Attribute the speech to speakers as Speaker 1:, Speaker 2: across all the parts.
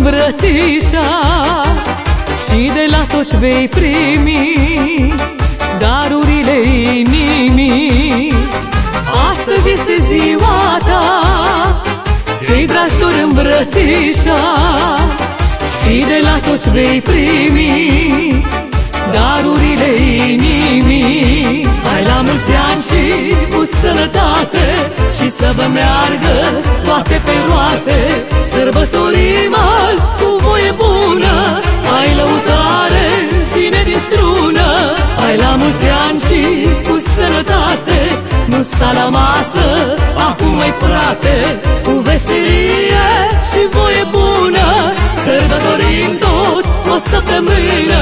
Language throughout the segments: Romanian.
Speaker 1: îmbrățișa Și de la toți vei primi Darurile inimii. Astăzi este ziua ta Cei dragi dor îmbrățișa Și de la toți vei primi Darurile inimii. Hai la mulți ani și cu sănătate Și să vă meargă toate pe roate Sărbătorim azi cu voie bună. Hai lăutare, zine din strună. Hai la mulți ani și cu sănătate. Nu sta la masă, acum ai frate. Cu veselie și voie bună. Sărbătorim toți o săptămână,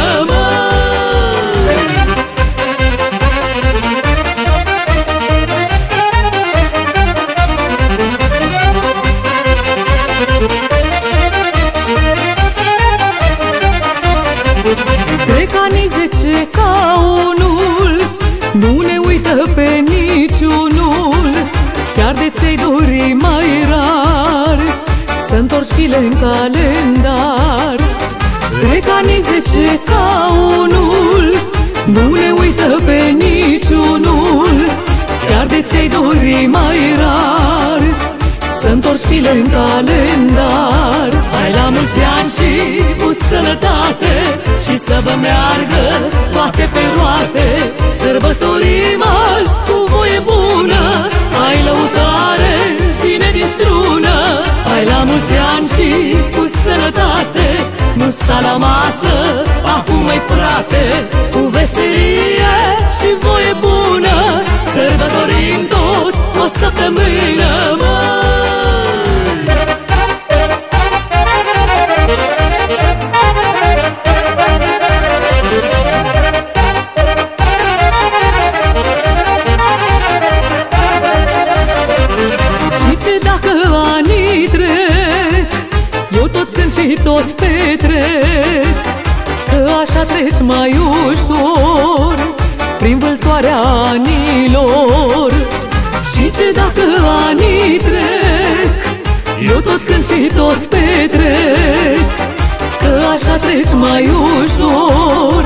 Speaker 1: Chiar de ți-ai dori mai rar Să întorci file în calendar? Trec ani zece ca unul Nu ne uită pe niciunul. Chiar de ți-ai dori mai rar Să întorci file în calendar? Hai la mulți ani și cu sănătate Și să vă meargă toate pe roate. Sărbătorim azi cu voie bună Hai lăutare, zine din strună. Hai la mulți ani și cu sănătate. Nu sta la masă, acum ai frate. Cu veselie și voie bună Sărbătorim toți o săptămână, mă și tot petrec Că așa treci mai ușor Prin vâltoarea anilor. Și ce dacă anii trec Eu tot când și tot petrec Că așa treci mai ușor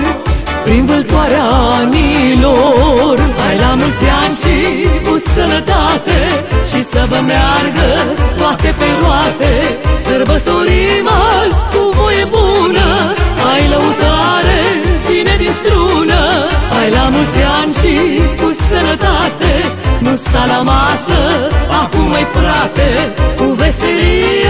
Speaker 1: Prin vâltoarea anilor. Hai la mulți ani și cu sănătate Și să vă meargă toate pe roate Sărbătorim Nu sta la masă, acum ai frate Cu veselie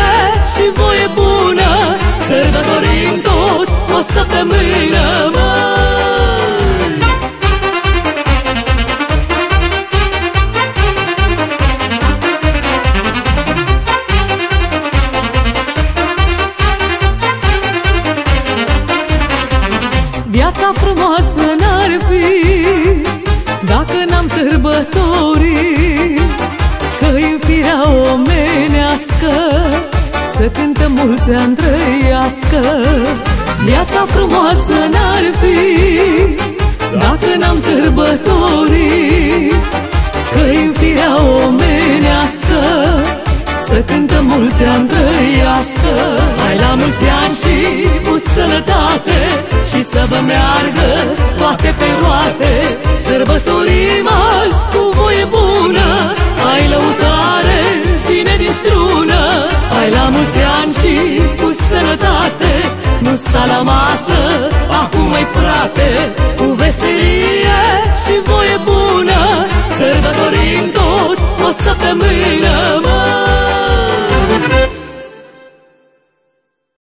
Speaker 1: mulți ani trăiască Viața frumoasă n-ar fi Dacă n-am sărbători Că-i firea omenească Să cântă mulți ani trăiască. Hai la mulți ani și cu sănătate și să vă meargă toate pe roate. Sărbătorim azi ani și cu sănătate. Nu sta la masă, acum ai frate. Cu veselie și voie bună Sărbătorim toți o săptămână